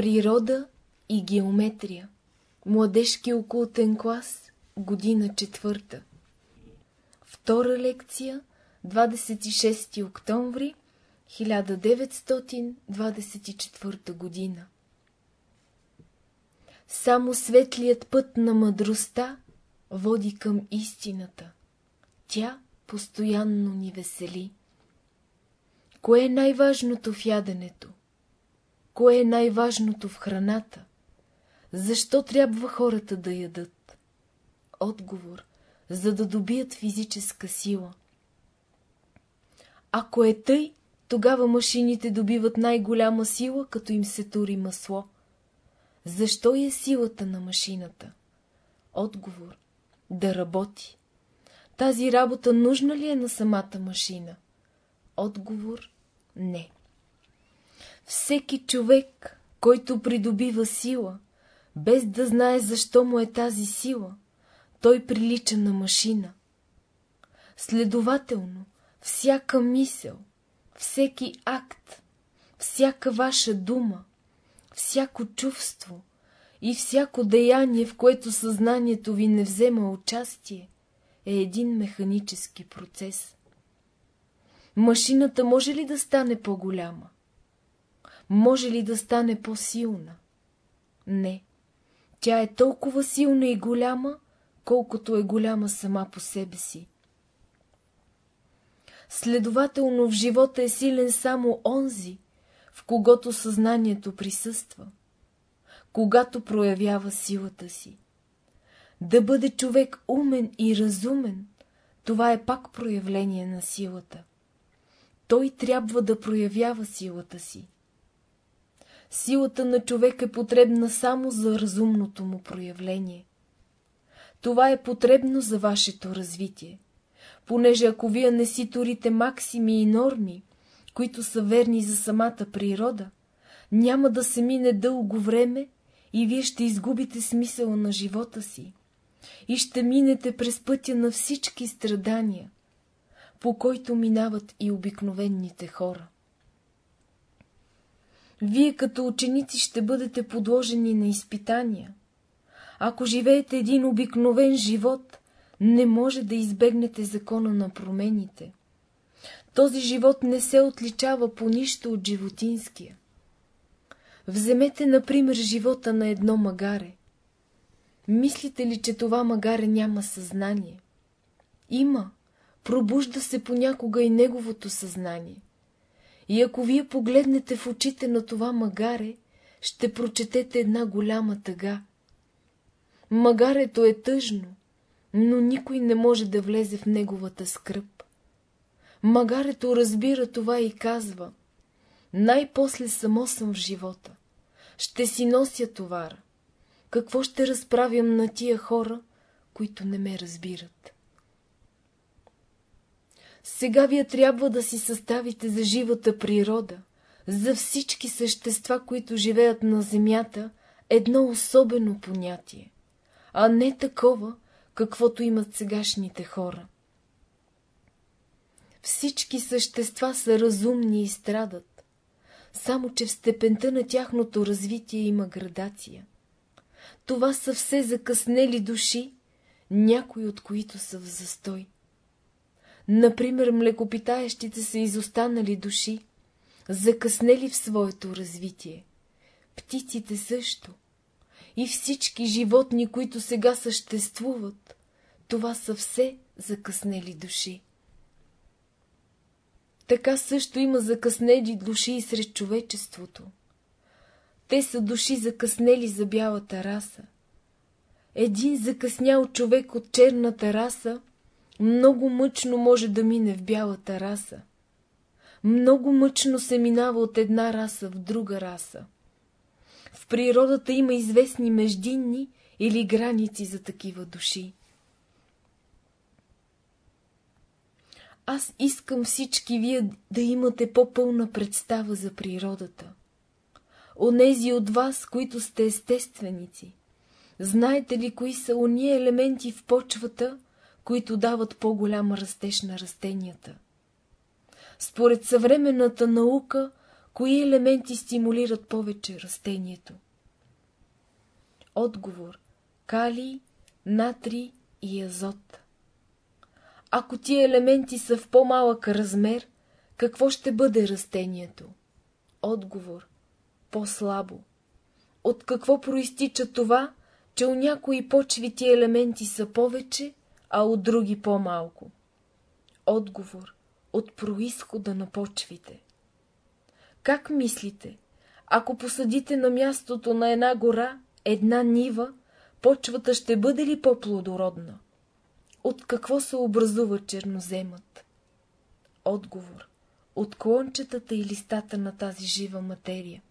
Природа и геометрия. Младежки окултен клас, година четвърта. Втора лекция, 26 октомври 1924 година. Само светлият път на мъдростта води към истината. Тя постоянно ни весели. Кое е най-важното в яденето? Кое е най-важното в храната? Защо трябва хората да ядат? Отговор – за да добият физическа сила. Ако е тъй, тогава машините добиват най-голяма сила, като им се тури масло. Защо е силата на машината? Отговор – да работи. Тази работа нужна ли е на самата машина? Отговор – не. Всеки човек, който придобива сила, без да знае защо му е тази сила, той прилича на машина. Следователно, всяка мисъл, всеки акт, всяка ваша дума, всяко чувство и всяко деяние, в което съзнанието ви не взема участие, е един механически процес. Машината може ли да стане по-голяма? Може ли да стане по-силна? Не. Тя е толкова силна и голяма, колкото е голяма сама по себе си. Следователно в живота е силен само онзи, в когото съзнанието присъства, когато проявява силата си. Да бъде човек умен и разумен, това е пак проявление на силата. Той трябва да проявява силата си. Силата на човек е потребна само за разумното му проявление. Това е потребно за вашето развитие, понеже ако вие не си турите максими и норми, които са верни за самата природа, няма да се мине дълго време и вие ще изгубите смисъла на живота си и ще минете през пътя на всички страдания, по който минават и обикновените хора. Вие като ученици ще бъдете подложени на изпитания. Ако живеете един обикновен живот, не може да избегнете закона на промените. Този живот не се отличава по нищо от животинския. Вземете, например, живота на едно магаре. Мислите ли, че това магаре няма съзнание? Има. Пробужда се понякога и неговото съзнание. И ако вие погледнете в очите на това магаре, ще прочетете една голяма тъга. Магарето е тъжно, но никой не може да влезе в неговата скръп. Магарето разбира това и казва, най-после само съм в живота. Ще си нося товара. Какво ще разправям на тия хора, които не ме разбират? Сега вие трябва да си съставите за живата природа, за всички същества, които живеят на земята, едно особено понятие, а не такова, каквото имат сегашните хора. Всички същества са разумни и страдат, само че в степента на тяхното развитие има градация. Това са все закъснели души, някои от които са в застой. Например, млекопитаещите са изостанали души, закъснели в своето развитие. Птиците също. И всички животни, които сега съществуват, това са все закъснели души. Така също има закъснели души и сред човечеството. Те са души закъснели за бялата раса. Един закъснял човек от черната раса много мъчно може да мине в бялата раса. Много мъчно се минава от една раса в друга раса. В природата има известни междинни или граници за такива души. Аз искам всички вие да имате по-пълна представа за природата. Онези от вас, които сте естественици, знаете ли кои са ония елементи в почвата, които дават по-голям растеж на растенията. Според съвременната наука, кои елементи стимулират повече растението? Отговор – калий, натрий и азот. Ако тия елементи са в по-малък размер, какво ще бъде растението? Отговор – по-слабо. От какво проистича това, че у някои почви тия елементи са повече, а от други по-малко? Отговор – от происхода на почвите. Как мислите, ако посадите на мястото на една гора една нива, почвата ще бъде ли по-плодородна? От какво се образува черноземът? Отговор. От клончетата и листата на тази жива материя.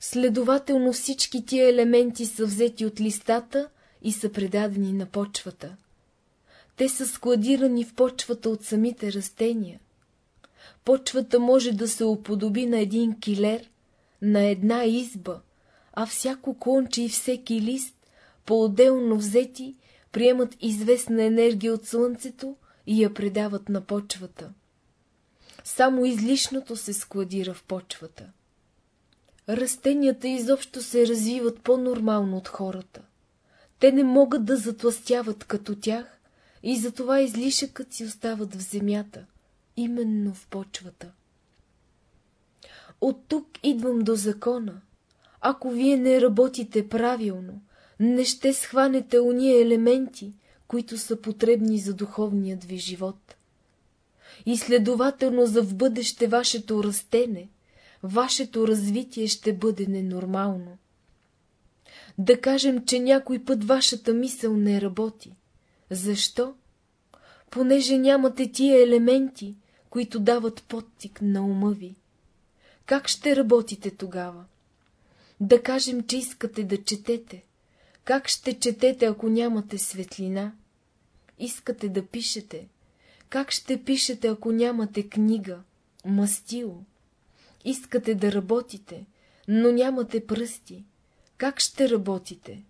Следователно всички тия елементи са взети от листата и са предадени на почвата. Те са складирани в почвата от самите растения. Почвата може да се уподоби на един килер, на една изба, а всяко клонче и всеки лист, по-отделно взети, приемат известна енергия от слънцето и я предават на почвата. Само излишното се складира в почвата. Растенията изобщо се развиват по-нормално от хората. Те не могат да затластяват като тях и затова излишъкът си остават в земята, именно в почвата. От тук идвам до закона. Ако вие не работите правилно, не ще схванете уния елементи, които са потребни за духовният ви живот. И следователно за в бъдеще вашето растене, вашето развитие ще бъде ненормално. Да кажем, че някой път вашата мисъл не работи. Защо? Понеже нямате тия елементи, които дават подтик на ума ви. Как ще работите тогава? Да кажем, че искате да четете. Как ще четете, ако нямате светлина? Искате да пишете. Как ще пишете, ако нямате книга, мастило? Искате да работите, но нямате пръсти. Как ще работите?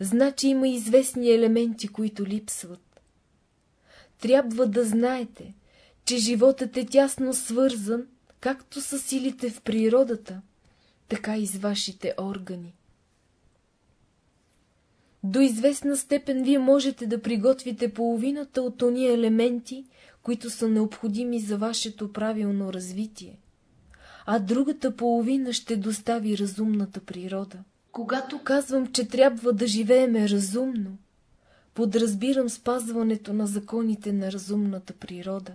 Значи има известни елементи, които липсват. Трябва да знаете, че животът е тясно свързан, както с силите в природата, така и с вашите органи. До известна степен вие можете да приготвите половината от ония елементи, които са необходими за вашето правилно развитие, а другата половина ще достави разумната природа. Когато казвам, че трябва да живееме разумно, подразбирам спазването на законите на разумната природа.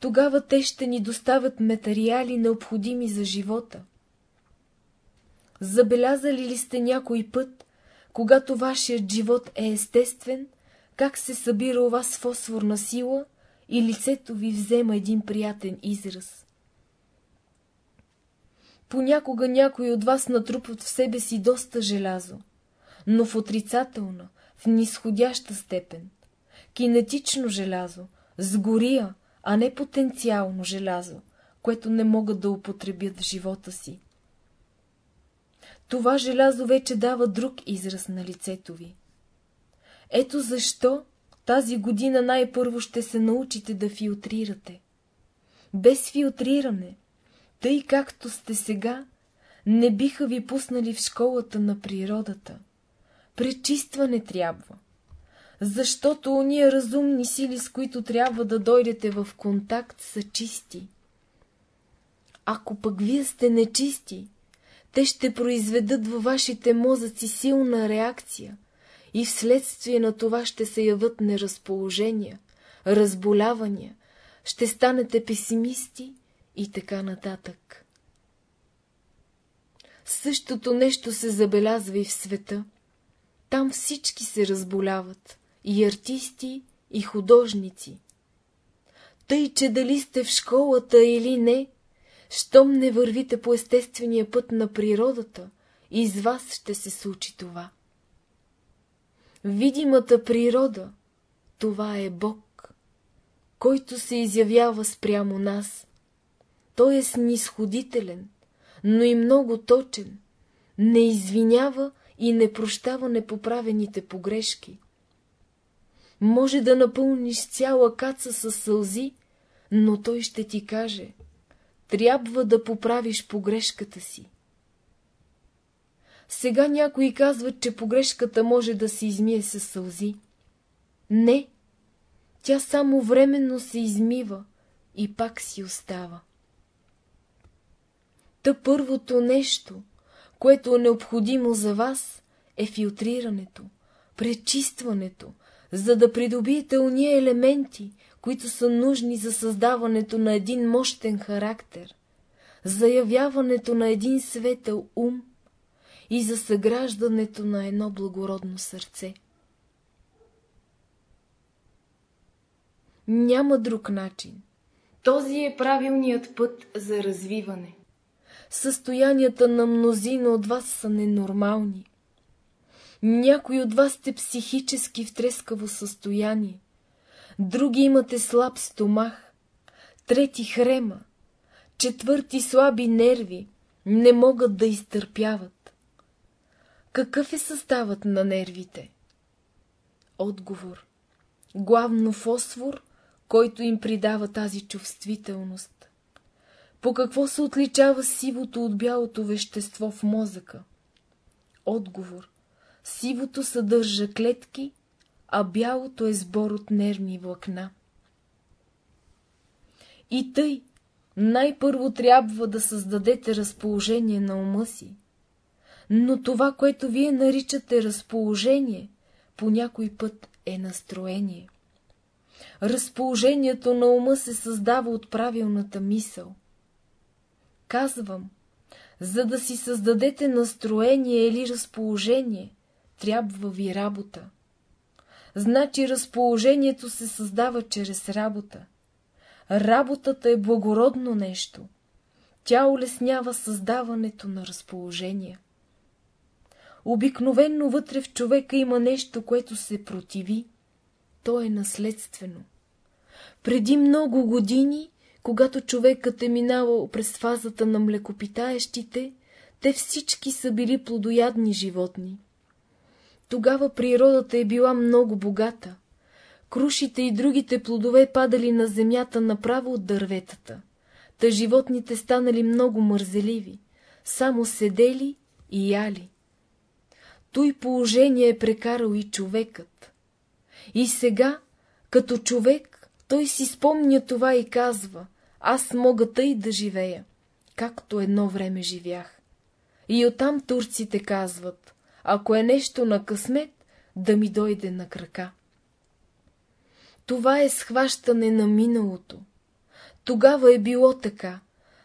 Тогава те ще ни доставят материали, необходими за живота. Забелязали ли сте някой път, когато вашият живот е естествен, как се събира у вас фосфорна сила и лицето ви взема един приятен израз. Понякога някои от вас натрупват в себе си доста желязо, но в отрицателна, в нисходяща степен. Кинетично желязо, сгория, а не потенциално желязо, което не могат да употребят в живота си. Това желязо вече дава друг израз на лицето ви. Ето защо тази година най-първо ще се научите да филтрирате. Без филтриране, тъй както сте сега, не биха ви пуснали в школата на природата. Пречистване трябва. Защото уния разумни сили, с които трябва да дойдете в контакт, са чисти. Ако пък вие сте нечисти, те ще произведат във вашите мозъци силна реакция и вследствие на това ще се яват неразположения, разболявания, ще станете песимисти и така нататък. Същото нещо се забелязва и в света. Там всички се разболяват, и артисти, и художници. Тъй, че дали сте в школата или не, щом не вървите по естествения път на природата, из вас ще се случи това. Видимата природа, това е Бог, който се изявява спрямо нас. Той е снисходителен, но и много точен, не извинява и не прощава непоправените погрешки. Може да напълниш цяла каца със сълзи, но той ще ти каже, трябва да поправиш погрешката си. Сега някои казват, че погрешката може да се измие със сълзи. Не, тя само временно се измива и пак си остава. Та първото нещо, което е необходимо за вас, е филтрирането, пречистването, за да придобиете уния елементи, които са нужни за създаването на един мощен характер, за явяването на един светъл ум и за съграждането на едно благородно сърце. Няма друг начин. Този е правилният път за развиване. Състоянията на мнозина от вас са ненормални. Някои от вас сте психически в трескаво състояние, други имате слаб стомах, трети хрема, четвърти слаби нерви, не могат да изтърпяват. Какъв е съставът на нервите? Отговор. Главно фосфор, който им придава тази чувствителност. По какво се отличава сивото от бялото вещество в мозъка? Отговор. Сивото съдържа клетки, а бялото е сбор от нервни влакна. И тъй, най-първо трябва да създадете разположение на ума си. Но това, което вие наричате разположение, по някой път е настроение. Разположението на ума се създава от правилната мисъл. Казвам, за да си създадете настроение или разположение, трябва ви работа. Значи разположението се създава чрез работа. Работата е благородно нещо. Тя улеснява създаването на разположения. Обикновенно вътре в човека има нещо, което се противи. То е наследствено. Преди много години, когато човекът е минавал през фазата на млекопитаещите, те всички са били плодоядни животни. Тогава природата е била много богата. Крушите и другите плодове падали на земята направо от дърветата. Та животните станали много мързеливи, само седели и яли. Той положение е прекарал и човекът. И сега, като човек, той си спомня това и казва, аз мога тъй да живея, както едно време живях. И оттам турците казват, ако е нещо на късмет, да ми дойде на крака. Това е схващане на миналото. Тогава е било така,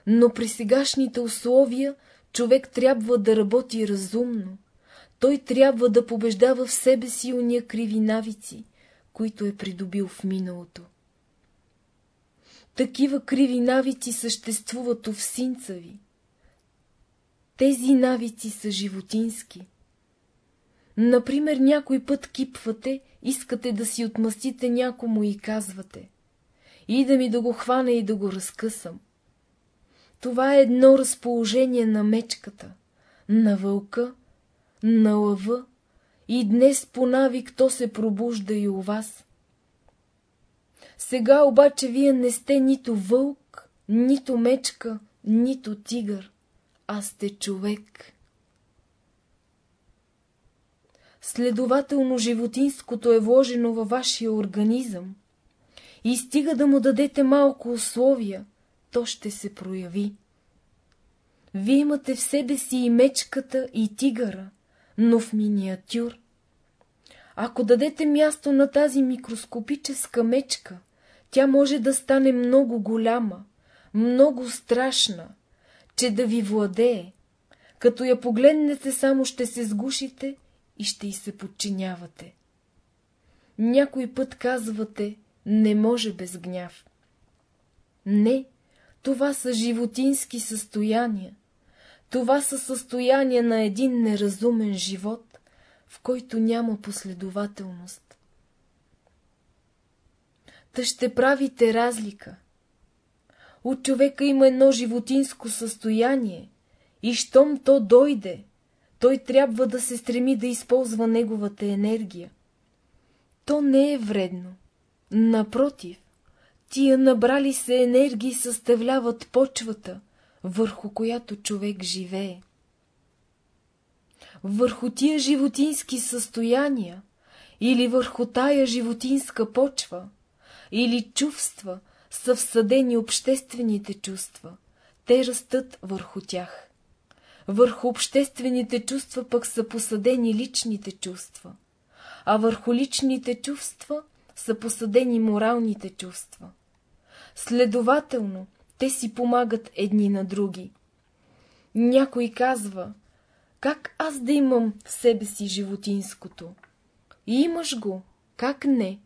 но при сегашните условия човек трябва да работи разумно. Той трябва да побеждава в себе си уния криви навици, които е придобил в миналото. Такива криви навици съществуват у всинца ви. Тези навици са животински. Например, някой път кипвате, искате да си отмъстите някому и казвате. И да ми да го хвана и да го разкъсам. Това е едно разположение на мечката, на вълка, на лъва и днес по навик то се пробужда и у вас. Сега обаче вие не сте нито вълк, нито мечка, нито тигър, а сте човек. Следователно животинското е вложено във вашия организъм. И стига да му дадете малко условия, то ще се прояви. Вие имате в себе си и мечката, и тигъра, но в миниатюр. Ако дадете място на тази микроскопическа мечка, тя може да стане много голяма, много страшна, че да ви владее. Като я погледнете, само ще се сгушите и ще й се подчинявате. Някой път казвате, не може без гняв. Не, това са животински състояния. Това са състояния на един неразумен живот, в който няма последователност. Та ще правите разлика. От човека има едно животинско състояние и щом то дойде, той трябва да се стреми да използва неговата енергия. То не е вредно. Напротив, Тия набрали се енергии съставляват почвата, върху която човек живее. Върху тия животински състояния или върху тая животинска почва или чувства са всъдени обществените чувства. Те растат върху тях. Върху обществените чувства пък са посадени личните чувства, а върху личните чувства са посадени моралните чувства. Следователно, те си помагат едни на други. Някой казва, как аз да имам в себе си животинското? И имаш го, как не?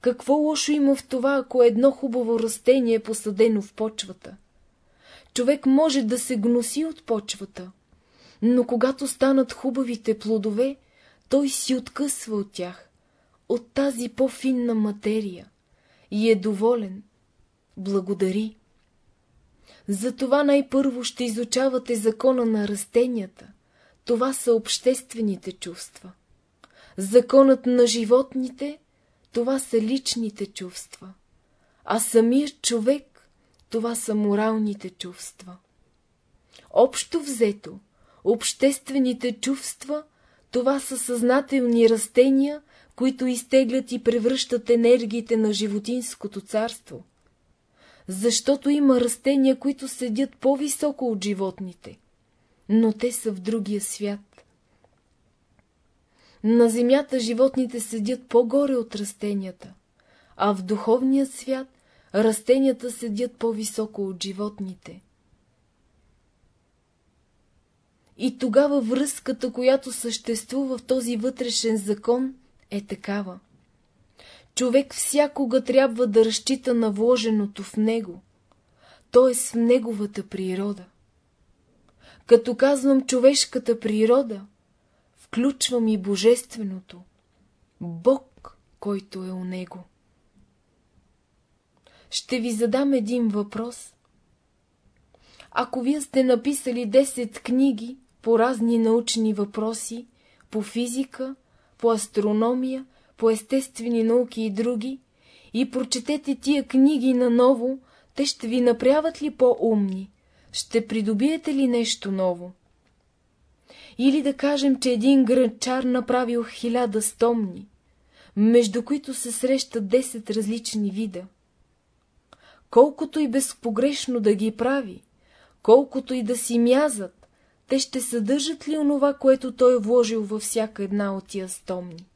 Какво лошо има в това, ако едно хубаво растение е посадено в почвата? Човек може да се гноси от почвата, но когато станат хубавите плодове, той си откъсва от тях, от тази по-финна материя и е доволен, благодари. Затова най-първо ще изучавате закона на растенията. Това са обществените чувства. Законът на животните – това са личните чувства. А самият човек – това са моралните чувства. Общо взето, обществените чувства – това са съзнателни растения, които изтеглят и превръщат енергиите на животинското царство – защото има растения, които седят по-високо от животните, но те са в другия свят. На земята животните седят по-горе от растенията, а в духовния свят растенията седят по-високо от животните. И тогава връзката, която съществува в този вътрешен закон, е такава човек всякога трябва да разчита на вложеното в него, т.е. в неговата природа. Като казвам човешката природа, включвам и божественото, Бог, който е у него. Ще ви задам един въпрос. Ако вие сте написали 10 книги по разни научни въпроси, по физика, по астрономия, по естествени науки и други, и прочетете тия книги наново, те ще ви направят ли по-умни? Ще придобиете ли нещо ново? Или да кажем, че един гранчар направил хиляда стомни, между които се срещат 10 различни вида. Колкото и безпогрешно да ги прави, колкото и да си мязат, те ще съдържат ли онова, което той е вложил във всяка една от тия стомни?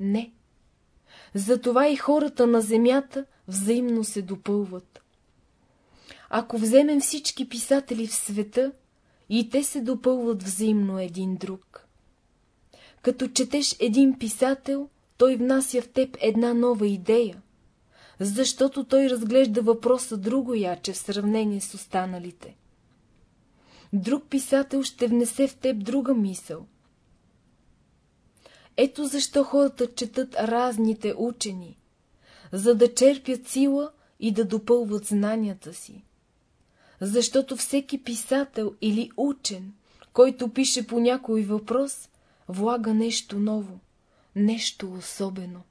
Не. Затова и хората на земята взаимно се допълват. Ако вземем всички писатели в света, и те се допълват взаимно един друг. Като четеш един писател, той внася в теб една нова идея, защото той разглежда въпроса друго яче в сравнение с останалите. Друг писател ще внесе в теб друга мисъл, ето защо хората четат разните учени, за да черпят сила и да допълват знанията си. Защото всеки писател или учен, който пише по някой въпрос, влага нещо ново, нещо особено.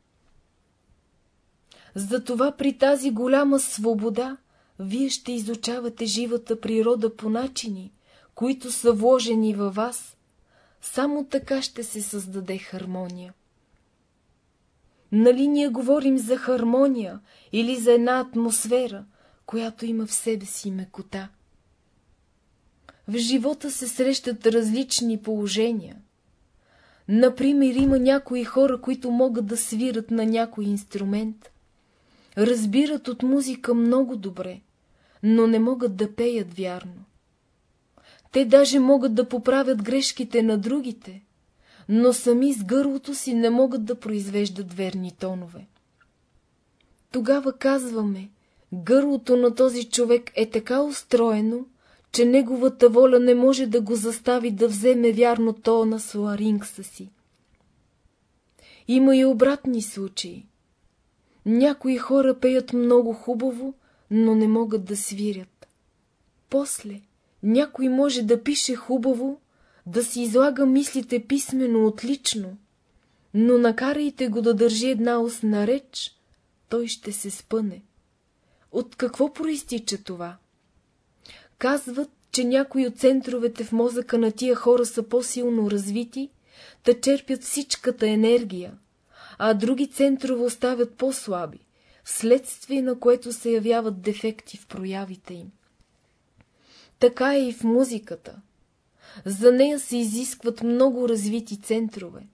Затова при тази голяма свобода вие ще изучавате живата природа по начини, които са вложени във вас само така ще се създаде хармония. Нали ние говорим за хармония или за една атмосфера, която има в себе си мекота? В живота се срещат различни положения. Например, има някои хора, които могат да свират на някой инструмент. Разбират от музика много добре, но не могат да пеят вярно. Те даже могат да поправят грешките на другите, но сами с гърлото си не могат да произвеждат верни тонове. Тогава казваме, гърлото на този човек е така устроено, че неговата воля не може да го застави да вземе вярно тона с ларингса си. Има и обратни случаи. Някои хора пеят много хубаво, но не могат да свирят. После, някой може да пише хубаво, да си излага мислите писмено отлично, но накарайте го да държи една устна реч, той ще се спъне. От какво проистича това? Казват, че някои от центровете в мозъка на тия хора са по-силно развити, да черпят всичката енергия, а други центрове оставят по-слаби, вследствие на което се явяват дефекти в проявите им. Така е и в музиката. За нея се изискват много развити центрове.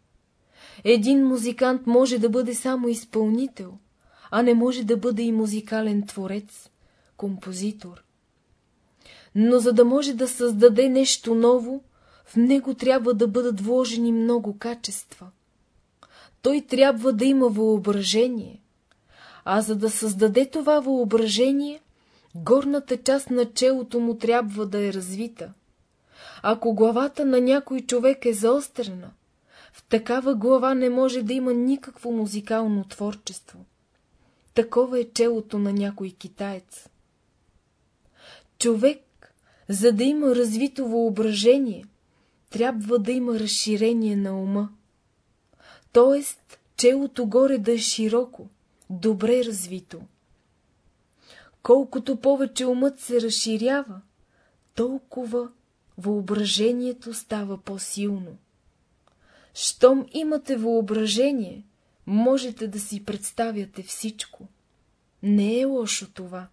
Един музикант може да бъде само изпълнител, а не може да бъде и музикален творец, композитор. Но за да може да създаде нещо ново, в него трябва да бъдат вложени много качества. Той трябва да има въображение, а за да създаде това въображение, горната част на челото му трябва да е развита. Ако главата на някой човек е заострена, в такава глава не може да има никакво музикално творчество. Такова е челото на някой китаец. Човек, за да има развито въображение, трябва да има разширение на ума. Тоест, челото горе да е широко, добре развито. Колкото повече умът се разширява, толкова въображението става по-силно. Щом имате въображение, можете да си представяте всичко. Не е лошо това.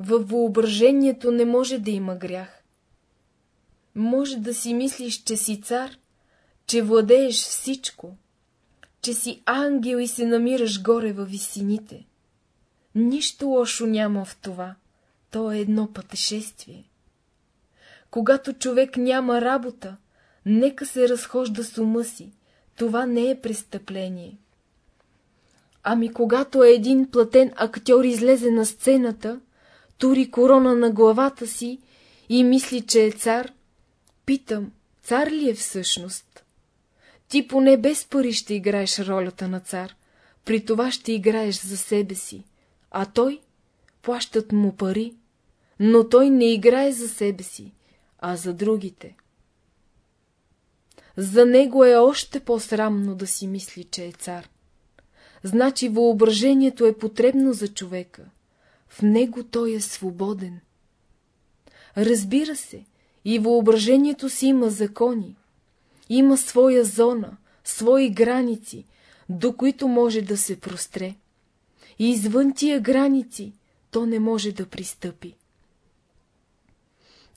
Във въображението не може да има грях. Може да си мислиш, че си цар, че владееш всичко, че си ангел и се намираш горе във висините. Нищо лошо няма в това. То е едно пътешествие. Когато човек няма работа, нека се разхожда с ума си. Това не е престъпление. Ами когато един платен актьор излезе на сцената, тури корона на главата си и мисли, че е цар, питам, цар ли е всъщност? Ти поне без пари ще играеш ролята на цар, при това ще играеш за себе си, а той плащат му пари, но той не играе за себе си, а за другите. За него е още по-срамно да си мисли, че е цар. Значи въображението е потребно за човека. В него той е свободен. Разбира се, и въображението си има закони. Има своя зона, свои граници, до които може да се простре. И извън тия граници то не може да пристъпи.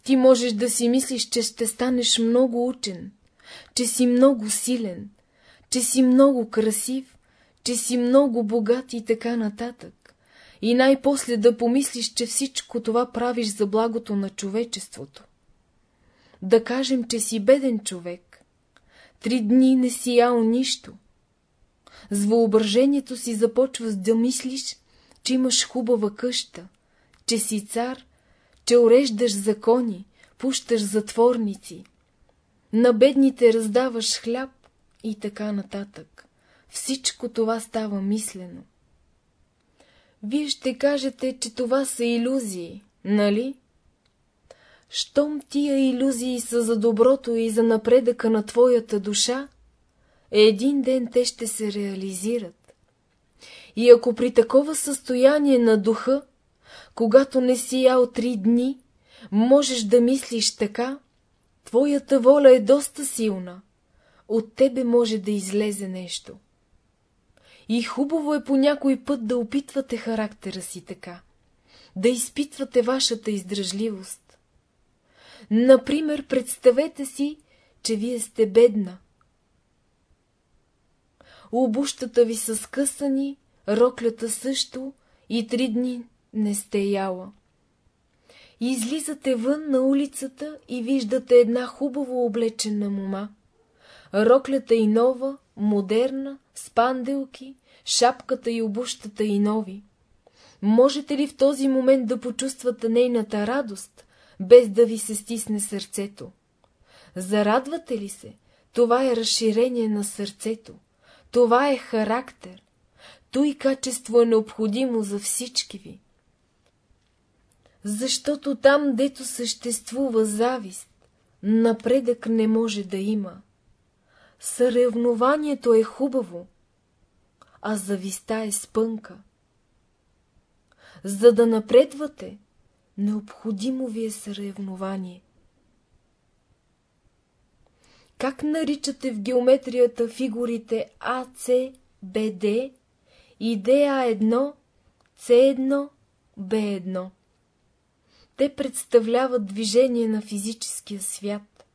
Ти можеш да си мислиш, че ще станеш много учен, че си много силен, че си много красив, че си много богат и така нататък. И най-после да помислиш, че всичко това правиш за благото на човечеството. Да кажем, че си беден човек. Три дни не си ял нищо. С въображението си започваш да мислиш, че имаш хубава къща, че си цар, че уреждаш закони, пущаш затворници, на бедните раздаваш хляб и така нататък. Всичко това става мислено. Вие ще кажете, че това са иллюзии, нали? Щом тия иллюзии са за доброто и за напредъка на твоята душа, един ден те ще се реализират. И ако при такова състояние на духа, когато не си ял три дни, можеш да мислиш така, твоята воля е доста силна, от тебе може да излезе нещо. И хубаво е по някой път да опитвате характера си така, да изпитвате вашата издръжливост. Например, представете си, че вие сте бедна. Обущата ви са скъсани, роклята също и три дни не сте яла. Излизате вън на улицата и виждате една хубаво облечена мома. Роклята и нова, модерна, с панделки, шапката и обущата и нови. Можете ли в този момент да почувствате нейната радост, без да ви се стисне сърцето? Зарадвате ли се? Това е разширение на сърцето. Това е характер. Той качество е необходимо за всички ви. Защото там, дето съществува завист, напредък не може да има. Съревнованието е хубаво, а зависта е спънка. За да напредвате, необходимо ви е съревнование. Как наричате в геометрията фигурите А, С, Б, Д и ДА1, С1, Б1? Те представляват движение на физическия свят.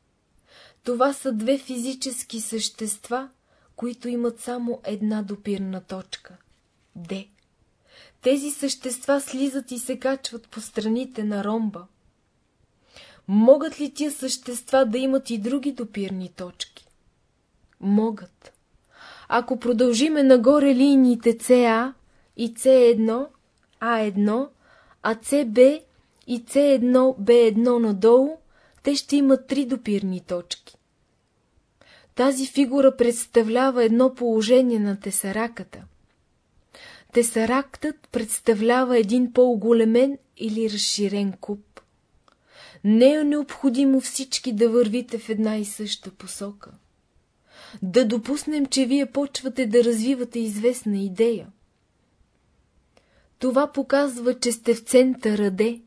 Това са две физически същества, които имат само една допирна точка – Д. Тези същества слизат и се качват по страните на ромба. Могат ли тия същества да имат и други допирни точки? Могат. Ако продължиме нагоре линиите CA и C1, A1, а CB и C1, B1 надолу, те ще имат три допирни точки. Тази фигура представлява едно положение на тесараката. Тесарактът представлява един по-оголемен или разширен куб. Не е необходимо всички да вървите в една и съща посока. Да допуснем, че вие почвате да развивате известна идея. Това показва, че сте в центъра Д,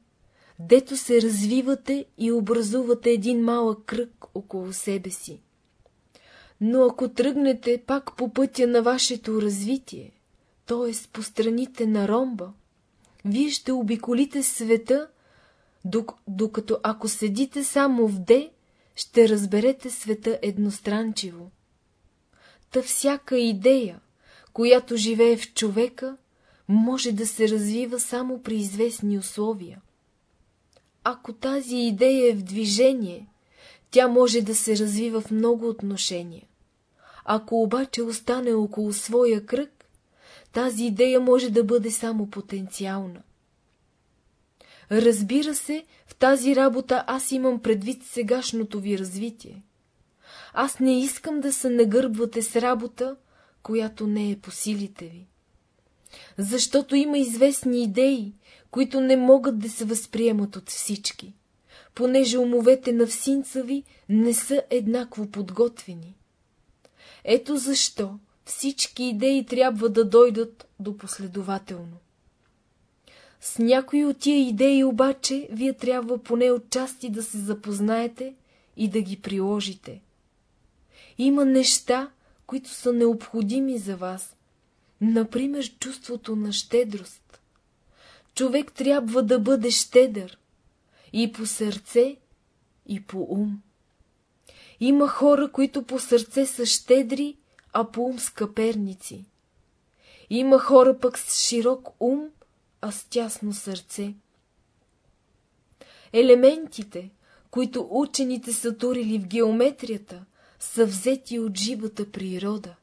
дето се развивате и образувате един малък кръг около себе си. Но ако тръгнете пак по пътя на вашето развитие, т.е. по страните на ромба, вие ще обиколите света, докато ако седите само в Д, ще разберете света едностранчиво. Та всяка идея, която живее в човека, може да се развива само при известни условия. Ако тази идея е в движение, тя може да се развива в много отношения. Ако обаче остане около своя кръг, тази идея може да бъде само потенциална. Разбира се, в тази работа аз имам предвид сегашното ви развитие. Аз не искам да се нагърбвате с работа, която не е по силите ви. Защото има известни идеи, които не могат да се възприемат от всички, понеже умовете на всинца ви не са еднакво подготвени. Ето защо всички идеи трябва да дойдат до последователно. С някои от тия идеи обаче вие трябва поне отчасти да се запознаете и да ги приложите. Има неща, които са необходими за вас, например чувството на щедрост. Човек трябва да бъде щедър и по сърце, и по ум. Има хора, които по сърце са щедри, а по ум скъперници. Има хора пък с широк ум, а с тясно сърце. Елементите, които учените са турили в геометрията, са взети от живата природа.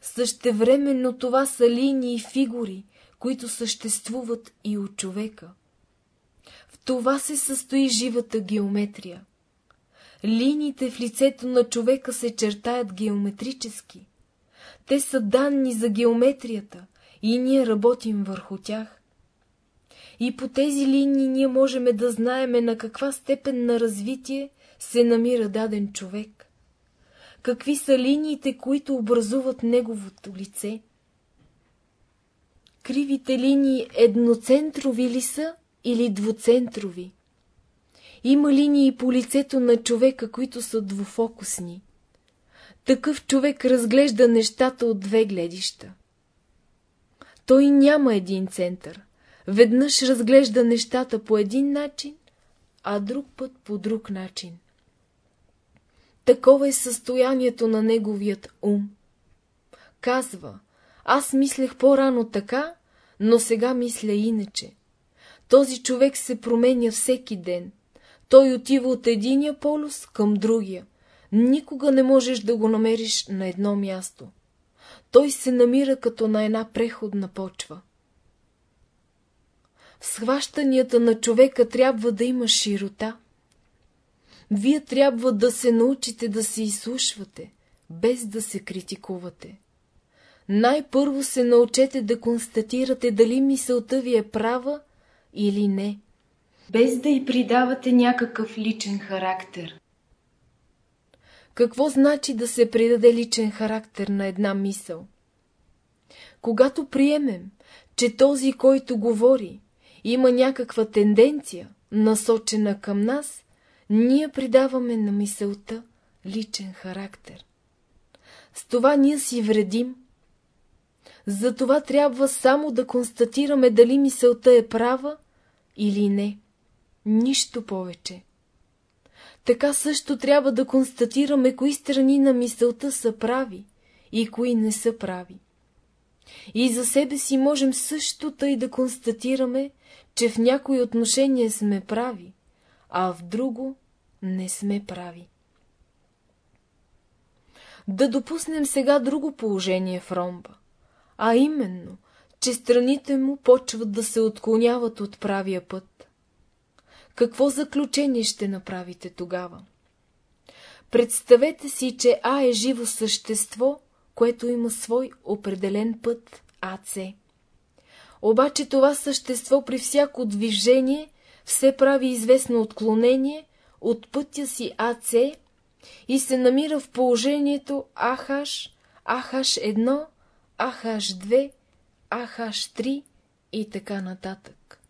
Същевременно това са линии и фигури, които съществуват и от човека. В това се състои живата геометрия. Линиите в лицето на човека се чертаят геометрически. Те са данни за геометрията и ние работим върху тях. И по тези линии ние можем да знаеме на каква степен на развитие се намира даден човек. Какви са линиите, които образуват неговото лице? Кривите линии едноцентрови ли са или двуцентрови? Има линии по лицето на човека, които са двуфокусни. Такъв човек разглежда нещата от две гледища. Той няма един център. Веднъж разглежда нещата по един начин, а друг път по друг начин. Такова е състоянието на неговият ум. Казва, аз мислех по-рано така, но сега мисля иначе. Този човек се променя всеки ден. Той отива от единия полюс към другия. Никога не можеш да го намериш на едно място. Той се намира като на една преходна почва. В схващанията на човека трябва да има широта. Вие трябва да се научите да се изслушвате, без да се критикувате. Най-първо се научете да констатирате дали мисълта ви е права или не без да й придавате някакъв личен характер. Какво значи да се придаде личен характер на една мисъл? Когато приемем, че този, който говори, има някаква тенденция, насочена към нас, ние придаваме на мисълта личен характер. С това ние си вредим. Затова трябва само да констатираме дали мисълта е права или не. Нищо повече. Така също трябва да констатираме кои страни на мисълта са прави и кои не са прави. И за себе си можем също тъй да констатираме, че в някои отношения сме прави, а в друго не сме прави. Да допуснем сега друго положение в ромба, а именно, че страните му почват да се отклоняват от правия път. Какво заключение ще направите тогава? Представете си, че А е живо същество, което има свой определен път АЦ. Обаче това същество при всяко движение все прави известно отклонение от пътя си АЦ и се намира в положението АХ, АХ1, АХ2, АХ3 и така нататък.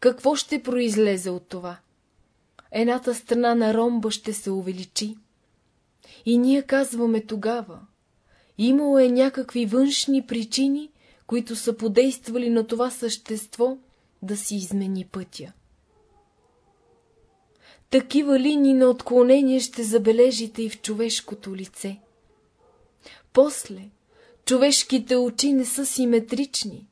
Какво ще произлезе от това? Едната страна на ромба ще се увеличи. И ние казваме тогава, имало е някакви външни причини, които са подействали на това същество да си измени пътя. Такива линии на отклонение ще забележите и в човешкото лице. После, човешките очи не са симетрични.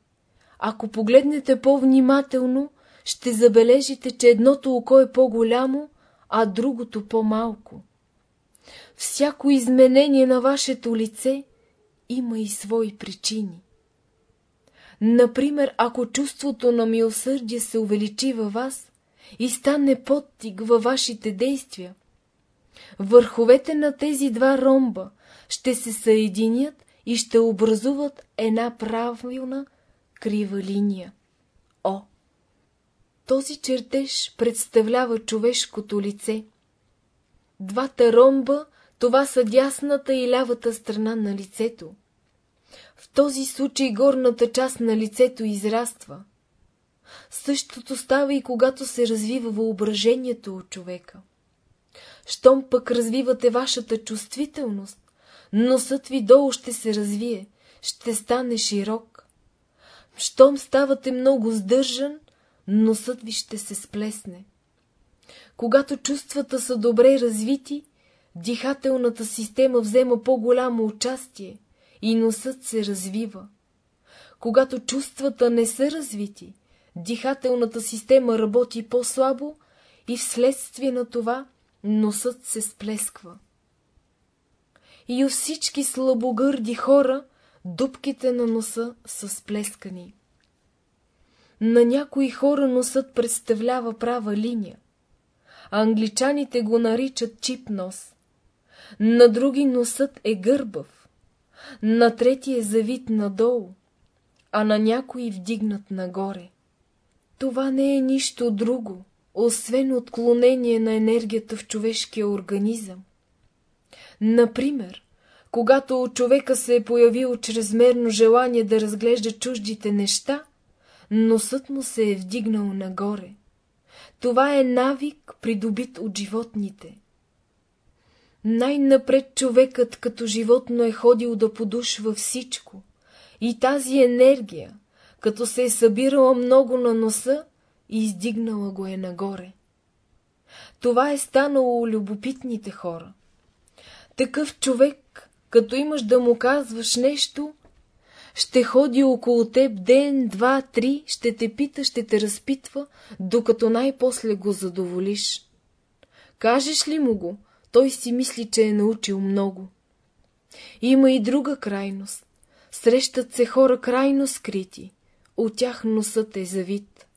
Ако погледнете по-внимателно, ще забележите, че едното око е по-голямо, а другото по-малко. Всяко изменение на вашето лице има и свои причини. Например, ако чувството на милосърдие се увеличи във вас и стане подтик във вашите действия, върховете на тези два ромба ще се съединят и ще образуват една правилна крива линия. О! Този чертеж представлява човешкото лице. Двата ромба, това са дясната и лявата страна на лицето. В този случай горната част на лицето израства. Същото става и когато се развива въображението от човека. Щом пък развивате вашата чувствителност, носът ви долу ще се развие, ще стане широк. Щом ставате много сдържан, носът ви ще се сплесне. Когато чувствата са добре развити, дихателната система взема по-голямо участие и носът се развива. Когато чувствата не са развити, дихателната система работи по-слабо и вследствие на това носът се сплесква. И у всички слабогърди хора дупките на носа са сплескани. На някои хора носът представлява права линия. Англичаните го наричат чип нос. На други носът е гърбав. На трети е завит надолу, а на някои вдигнат нагоре. Това не е нищо друго, освен отклонение на енергията в човешкия организъм. Например, когато у човека се е появило чрезмерно желание да разглежда чуждите неща, носът му се е вдигнал нагоре. Това е навик, придобит от животните. Най-напред човекът като животно е ходил да подушва всичко. И тази енергия, като се е събирала много на носа, и издигнала го е нагоре. Това е станало у любопитните хора. Такъв човек, като имаш да му казваш нещо, ще ходи около теб ден, два, три, ще те пита, ще те разпитва, докато най-после го задоволиш. Кажеш ли му го, той си мисли, че е научил много. Има и друга крайност. Срещат се хора крайно скрити. От тях носът е завит.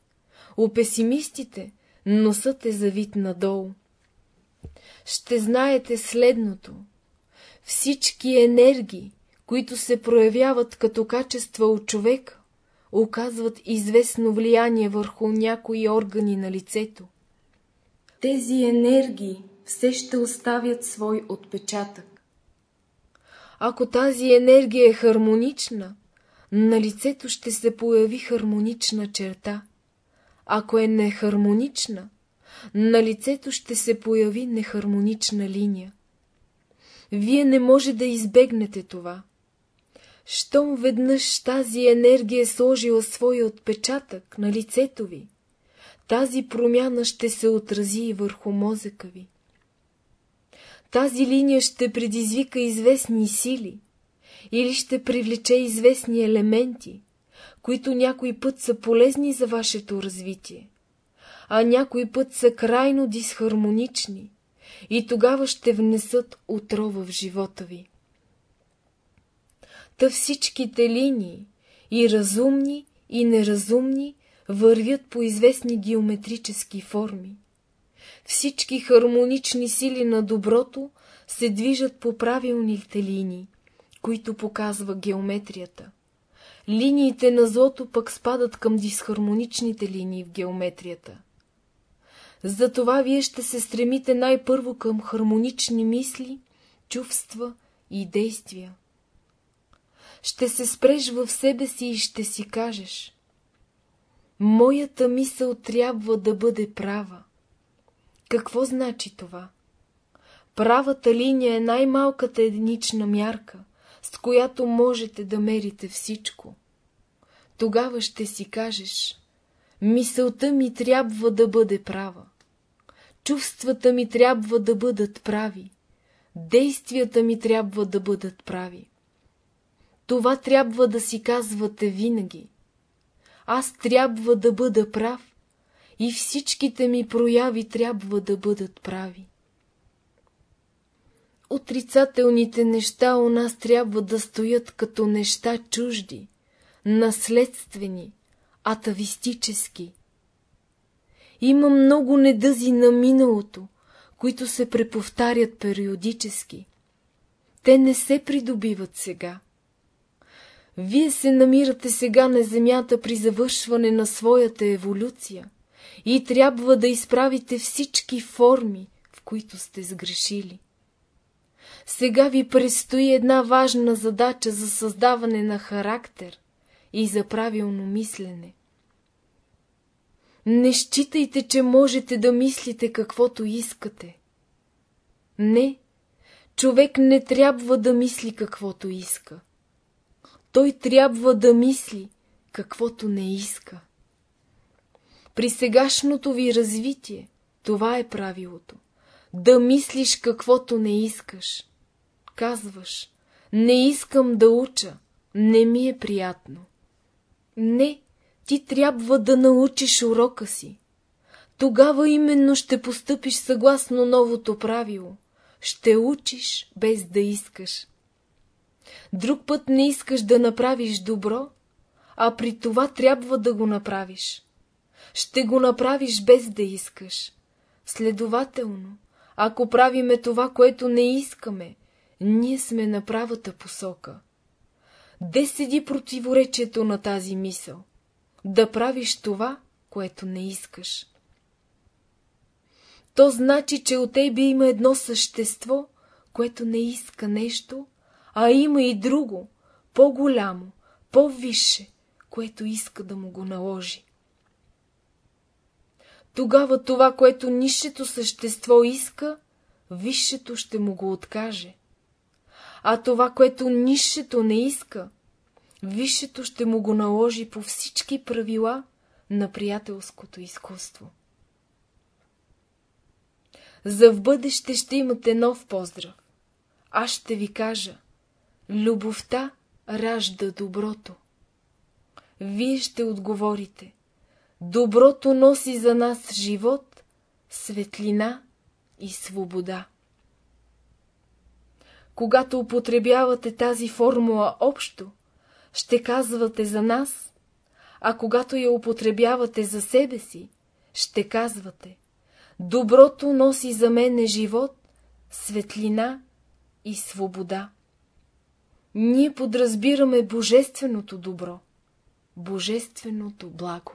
У песимистите носът е завит надолу. Ще знаете следното. Всички енергии, които се проявяват като качества от човек, оказват известно влияние върху някои органи на лицето. Тези енергии все ще оставят свой отпечатък. Ако тази енергия е хармонична, на лицето ще се появи хармонична черта. Ако е нехармонична, на лицето ще се появи нехармонична линия. Вие не може да избегнете това. Щом веднъж тази енергия е сложила своя отпечатък на лицето ви, тази промяна ще се отрази и върху мозъка ви. Тази линия ще предизвика известни сили или ще привлече известни елементи, които някой път са полезни за вашето развитие, а някой път са крайно дисхармонични и тогава ще внесат отрова в живота ви. Та всичките линии, и разумни, и неразумни, вървят по известни геометрически форми. Всички хармонични сили на доброто се движат по правилните линии, които показва геометрията. Линиите на злото пък спадат към дисхармоничните линии в геометрията. Затова вие ще се стремите най-първо към хармонични мисли, чувства и действия. Ще се спреш в себе си и ще си кажеш Моята мисъл трябва да бъде права. Какво значи това? Правата линия е най-малката единична мярка, с която можете да мерите всичко. Тогава ще си кажеш, мисълта ми трябва да бъде права, чувствата ми трябва да бъдат прави, действията ми трябва да бъдат прави. Това трябва да си казвате винаги. Аз трябва да бъда прав и всичките ми прояви трябва да бъдат прави. Отрицателните неща у нас трябва да стоят като неща чужди, наследствени, атавистически. Има много недъзи на миналото, които се преповтарят периодически. Те не се придобиват сега. Вие се намирате сега на Земята при завършване на своята еволюция и трябва да изправите всички форми, в които сте сгрешили. Сега ви предстои една важна задача за създаване на характер и за правилно мислене. Не считайте, че можете да мислите каквото искате. Не, човек не трябва да мисли каквото иска. Той трябва да мисли каквото не иска. При сегашното ви развитие това е правилото. Да мислиш каквото не искаш. Казваш, не искам да уча, не ми е приятно. Не, ти трябва да научиш урока си. Тогава именно ще постъпиш съгласно новото правило. Ще учиш без да искаш. Друг път не искаш да направиш добро, а при това трябва да го направиш. Ще го направиш без да искаш. Следователно, ако правиме това, което не искаме, ние сме на правата посока. Де седи противоречието на тази мисъл? Да правиш това, което не искаш. То значи, че от тебе има едно същество, което не иска нещо, а има и друго, по-голямо, по-висше, което иска да му го наложи. Тогава това, което нището същество иска, висшето ще му го откаже. А това, което нището не иска, висшето ще му го наложи по всички правила на приятелското изкуство. За в бъдеще ще имате нов поздрав. Аз ще ви кажа, любовта ражда доброто. Вие ще отговорите, доброто носи за нас живот, светлина и свобода. Когато употребявате тази формула общо, ще казвате за нас, а когато я употребявате за себе си, ще казвате Доброто носи за мене живот, светлина и свобода. Ние подразбираме божественото добро, божественото благо.